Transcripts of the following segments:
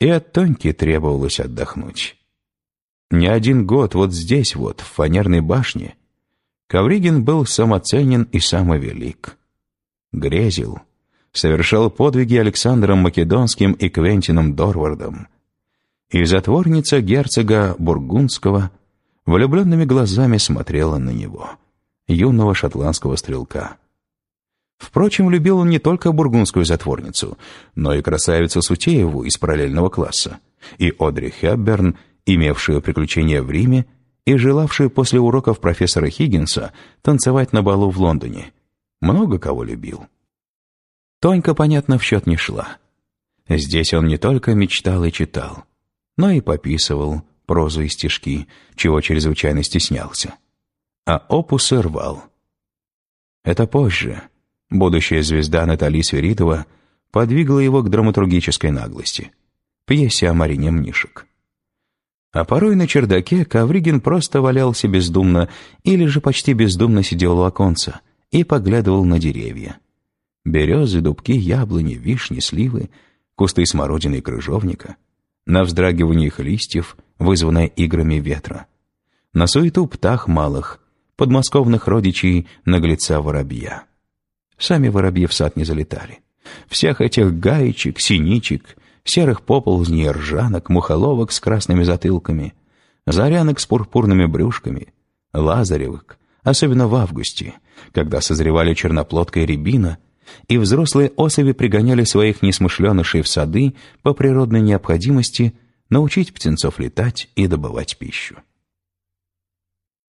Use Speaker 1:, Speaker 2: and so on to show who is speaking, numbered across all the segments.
Speaker 1: И от Тоньки требовалось отдохнуть. Не один год вот здесь вот, в фанерной башне, Ковригин был самоценен и самовелик. Грезил, совершал подвиги Александром Македонским и Квентином Дорвардом. И затворница герцога Бургундского влюбленными глазами смотрела на него, юного шотландского стрелка. Впрочем, любил он не только бургундскую затворницу, но и красавицу Сутееву из параллельного класса, и Одри Хепберн, имевшую приключения в Риме и желавшую после уроков профессора Хиггинса танцевать на балу в Лондоне. Много кого любил. Тонька, понятно, в счет не шла. Здесь он не только мечтал и читал, но и пописывал прозу и стишки, чего чрезвычайно стеснялся. А опусы рвал. Это позже — Будущая звезда Натали Сверидова подвигла его к драматургической наглости. Пьесе о Марине Мнишек. А порой на чердаке Ковригин просто валялся бездумно или же почти бездумно сидел у оконца и поглядывал на деревья. Березы, дубки, яблони, вишни, сливы, кусты смородины и крыжовника, на вздрагивание их листьев, вызванное играми ветра, на суету птах малых, подмосковных родичей наглеца воробья. Сами воробьи в сад не залетали. Всех этих гаечек, синичек, серых поползней, ржанок, мухоловок с красными затылками, зарянок с пурпурными брюшками, лазаревок, особенно в августе, когда созревали черноплодка и рябина, и взрослые особи пригоняли своих несмышленышей в сады по природной необходимости научить птенцов летать и добывать пищу.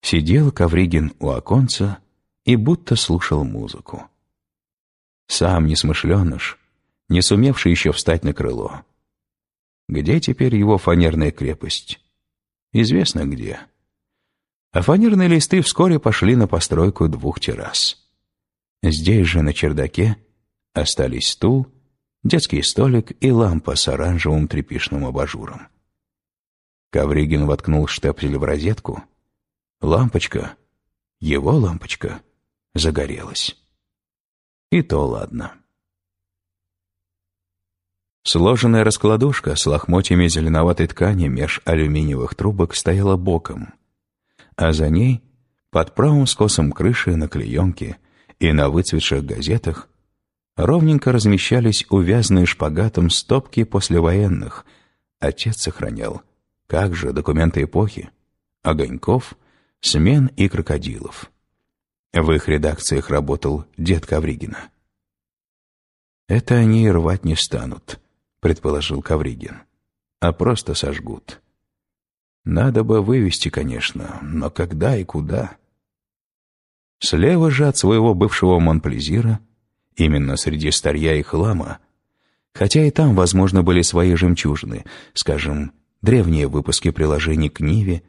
Speaker 1: Сидел Ковригин у оконца и будто слушал музыку. Сам несмышленыш, не сумевший еще встать на крыло. Где теперь его фанерная крепость? Известно где. А фанерные листы вскоре пошли на постройку двух террас. Здесь же, на чердаке, остались стул, детский столик и лампа с оранжевым тряпичным абажуром. Ковригин воткнул штепсель в розетку. Лампочка, его лампочка, загорелась. И то ладно. Сложенная раскладушка с лохмотьями зеленоватой ткани меж алюминиевых трубок стояла боком, а за ней, под правым скосом крыши на клеенке и на выцветших газетах, ровненько размещались увязанные шпагатом стопки послевоенных. Отец сохранял. Как же документы эпохи? Огоньков, смен и крокодилов. В их редакциях работал дед Ковригина. «Это они рвать не станут», — предположил Ковригин, «а просто сожгут. Надо бы вывести, конечно, но когда и куда?» Слева же от своего бывшего Монплезира, именно среди старья и хлама, хотя и там, возможно, были свои жемчужины, скажем, древние выпуски приложений к Ниве,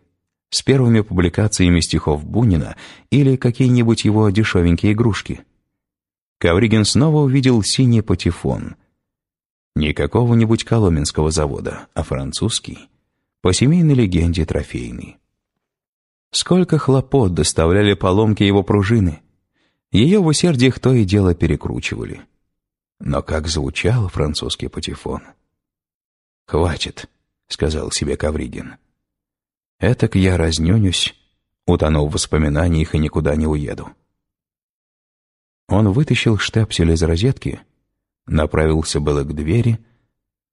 Speaker 1: с первыми публикациями стихов Бунина или какие-нибудь его дешевенькие игрушки. Ковригин снова увидел синий патефон. Не какого-нибудь коломенского завода, а французский, по семейной легенде трофейный. Сколько хлопот доставляли поломки его пружины. Ее в усердиях то и дело перекручивали. Но как звучал французский патефон. «Хватит», — сказал себе Ковригин. Этак я разнюнюсь, утону в воспоминаниях и никуда не уеду. Он вытащил штепсель из розетки, направился было к двери,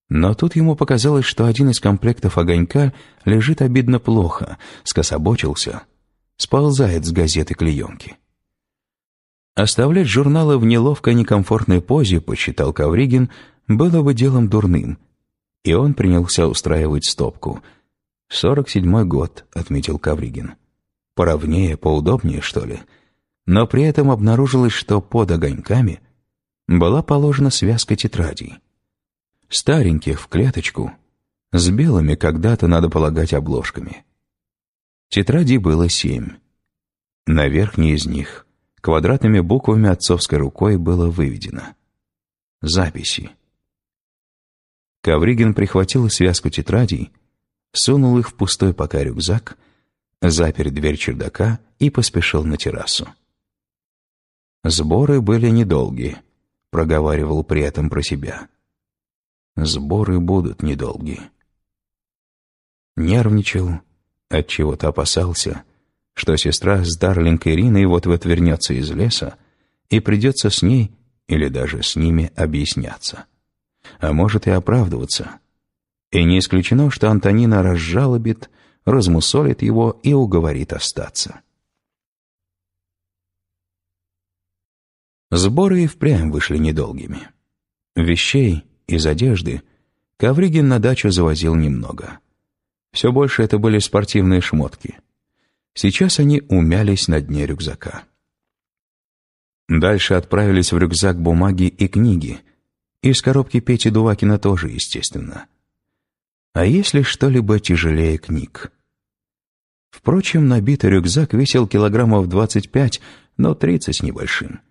Speaker 1: но тут ему показалось, что один из комплектов огонька лежит обидно плохо, скособочился, сползает с газеты клеенки. Оставлять журналы в неловкой некомфортной позе, посчитал Ковригин, было бы делом дурным, и он принялся устраивать стопку — «Сорок седьмой год», — отметил Кавригин. «Поровнее, поудобнее, что ли?» Но при этом обнаружилось, что под огоньками была положена связка тетрадей. Стареньких, в клеточку, с белыми когда-то, надо полагать, обложками. Тетрадей было семь. На верхней из них квадратными буквами отцовской рукой было выведено «Записи». Ковригин прихватил связку тетрадей, сунул их в пустой пока рюкзак, запер дверь чердака и поспешил на террасу. «Сборы были недолгие», — проговаривал при этом про себя. Сборы будут недолгие. Нервничал, отчего-то опасался, что сестра с Дарлинг Ириной вот-вот вернется из леса, и придется с ней или даже с ними объясняться. А может и оправдываться. И не исключено, что Антонина разжалобит, размусолит его и уговорит остаться. Сборы и впрямь вышли недолгими. Вещей из одежды Ковригин на дачу завозил немного. Все больше это были спортивные шмотки. Сейчас они умялись на дне рюкзака. Дальше отправились в рюкзак бумаги и книги. Из коробки Пети Дувакина тоже, естественно. А если что-либо тяжелее книг? Впрочем, набитый рюкзак весил килограммов 25, но 30 с небольшим.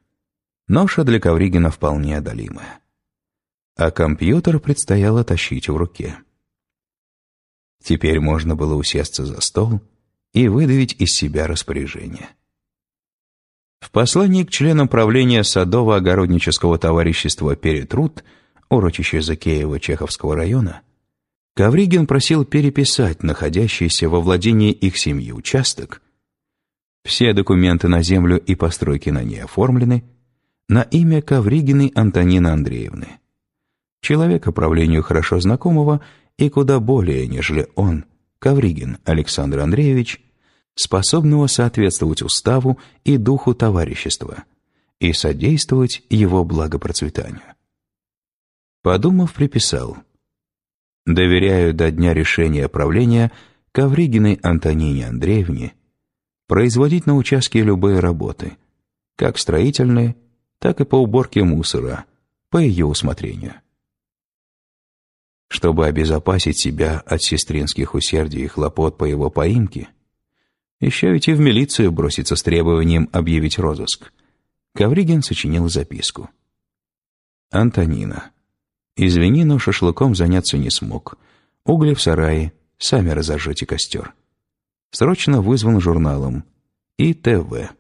Speaker 1: Ноша для Ковригина вполне одолимая. А компьютер предстояло тащить в руке. Теперь можно было усесться за стол и выдавить из себя распоряжение. В послании к членам правления Садово-огороднического товарищества «Перетруд» урочище Закеева Чеховского района Ковригин просил переписать находящийся во владении их семьи участок, все документы на землю и постройки на ней оформлены, на имя Ковригиной Антонины Андреевны, человека правлению хорошо знакомого и куда более, нежели он, Ковригин Александр Андреевич, способного соответствовать уставу и духу товарищества и содействовать его благопроцветанию. Подумав, приписал «Доверяю до дня решения правления Ковригиной Антонине Андреевне производить на участке любые работы, как строительные, так и по уборке мусора, по ее усмотрению. Чтобы обезопасить себя от сестринских усердий и хлопот по его поимке, еще ведь и в милицию броситься с требованием объявить розыск. Ковригин сочинил записку. «Антонина, извини, но шашлыком заняться не смог. Угли в сарае, сами разожжете костер. Срочно вызван журналом. И ТВ.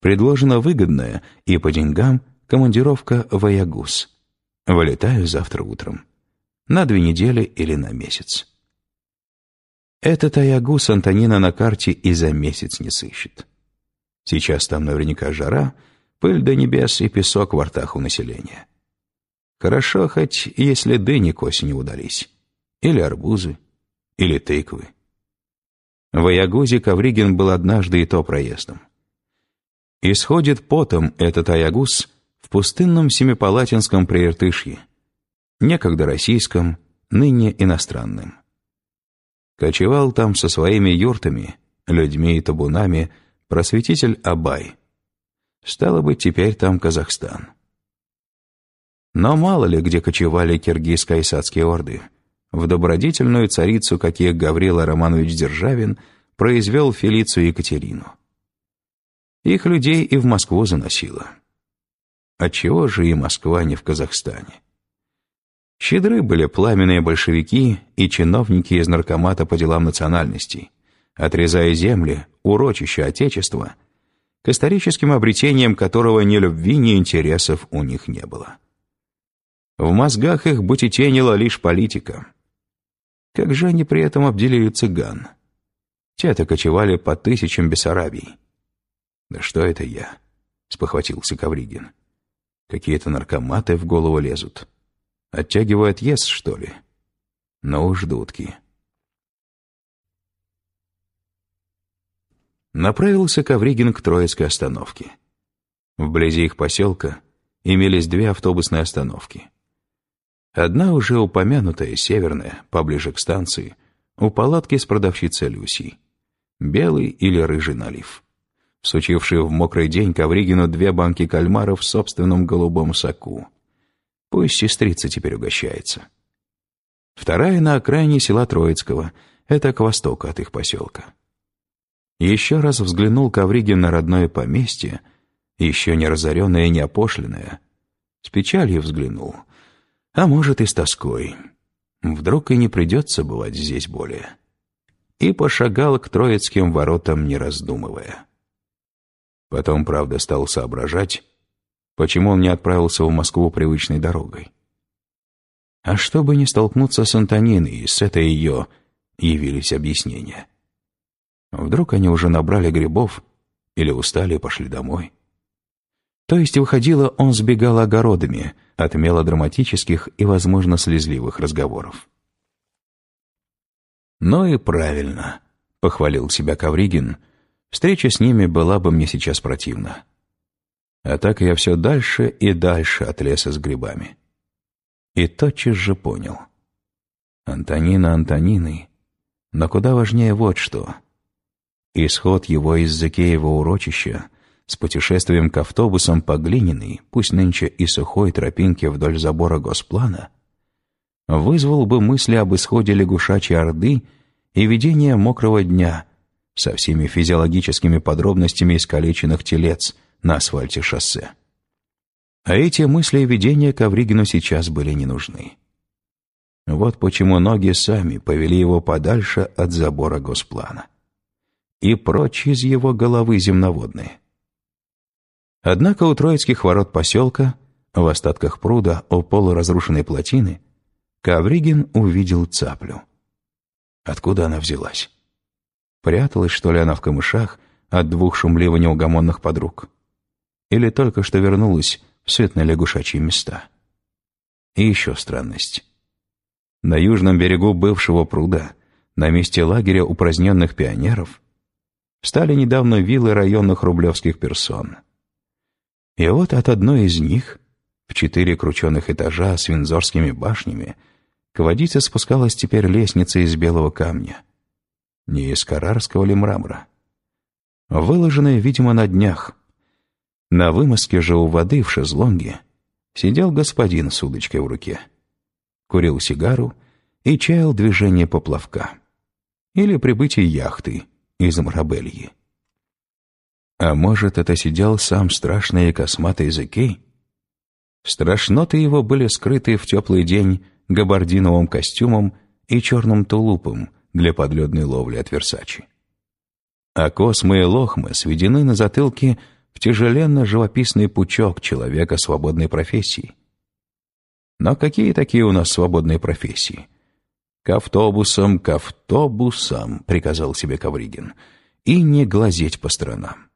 Speaker 1: Предложена выгодная и по деньгам командировка в Аягус. Вылетаю завтра утром. На две недели или на месяц. Этот Аягус Антонина на карте и за месяц не сыщет. Сейчас там наверняка жара, пыль до небес и песок в ртах у населения. Хорошо хоть, если дыни к осени удались. Или арбузы, или тыквы. В Аягузе Ковригин был однажды и то проездом. Исходит потом этот Аягус в пустынном Семипалатинском прииртышье, некогда российском, ныне иностранным. Кочевал там со своими юртами, людьми и табунами просветитель Абай. Стало быть, теперь там Казахстан. Но мало ли где кочевали киргизско-исадские орды. В добродетельную царицу, каких Гаврила Романович Державин произвел Фелицию Екатерину. Их людей и в Москву заносило. Отчего же и Москва не в Казахстане? Щедры были пламенные большевики и чиновники из наркомата по делам национальностей, отрезая земли, урочища Отечества, к историческим обретениям которого ни любви, ни интересов у них не было. В мозгах их бутетенила лишь политика. Как же они при этом обделили цыган? Те-то кочевали по тысячам Бессарабий. «Да что это я?» — спохватился Ковригин. «Какие-то наркоматы в голову лезут». Оттягивает ес, что ли? Ну уж дудки. Направился Ковригин к Троицкой остановке. Вблизи их поселка имелись две автобусные остановки. Одна уже упомянутая, северная, поближе к станции, у палатки с продавщицей Люсей. Белый или рыжий налив. Всучивший в мокрый день Ковригину две банки кальмаров в собственном голубом соку. Пусть сестрица теперь угощается. Вторая на окраине села Троицкого, это к востоку от их поселка. Еще раз взглянул Ковригин на родное поместье, еще не разоренное и не опошленное. С печалью взглянул, а может и с тоской. Вдруг и не придется бывать здесь более. И пошагал к Троицким воротам, не раздумывая. Потом, правда, стал соображать, Почему он не отправился в Москву привычной дорогой? А чтобы не столкнуться с Антониной, с этой ее явились объяснения. Вдруг они уже набрали грибов или устали и пошли домой. То есть, выходило, он сбегал огородами от мелодраматических и, возможно, слезливых разговоров. «Ну и правильно», — похвалил себя Кавригин, «встреча с ними была бы мне сейчас противна. А так я все дальше и дальше от леса с грибами». И тотчас же понял. Антонина Антониной, но куда важнее вот что. Исход его из Закеева урочища — с путешествием к автобусам по глиняной, пусть нынче и сухой тропинке вдоль забора Госплана, вызвал бы мысли об исходе лягушачьей орды и видение мокрого дня со всеми физиологическими подробностями искалеченных телец на асфальте шоссе. А эти мысли и видения Ковригину сейчас были не нужны. Вот почему ноги сами повели его подальше от забора Госплана. И прочь из его головы земноводные. Однако у Троицких ворот поселка, в остатках пруда у полуразрушенной плотины, Ковригин увидел цаплю. Откуда она взялась? Пряталась, что ли, она в камышах от двух шумливо неугомонных подруг? Или только что вернулась в светно-лягушачьи места? И еще странность. На южном берегу бывшего пруда, на месте лагеря упраздненных пионеров, стали недавно виллы районных рублевских персон — и вот от одной из них, в четыре крученых этажа с винзорскими башнями, к водице спускалась теперь лестница из белого камня. Не из карарского ли мрамора? Выложенная, видимо, на днях. На вымостке же у воды в шезлонге сидел господин с удочкой в руке. Курил сигару и чаял движение поплавка. Или прибытие яхты из Мрабельи. А может, это сидел сам страшный и косматый Зекей? Страшноты его были скрыты в теплый день габардиновым костюмом и черным тулупом для подледной ловли от Версачи. А космы и лохмы сведены на затылке в тяжеленно-живописный пучок человека свободной профессии. Но какие такие у нас свободные профессии? «К автобусам, к автобусам», — приказал себе Ковригин, — «и не глазеть по сторонам».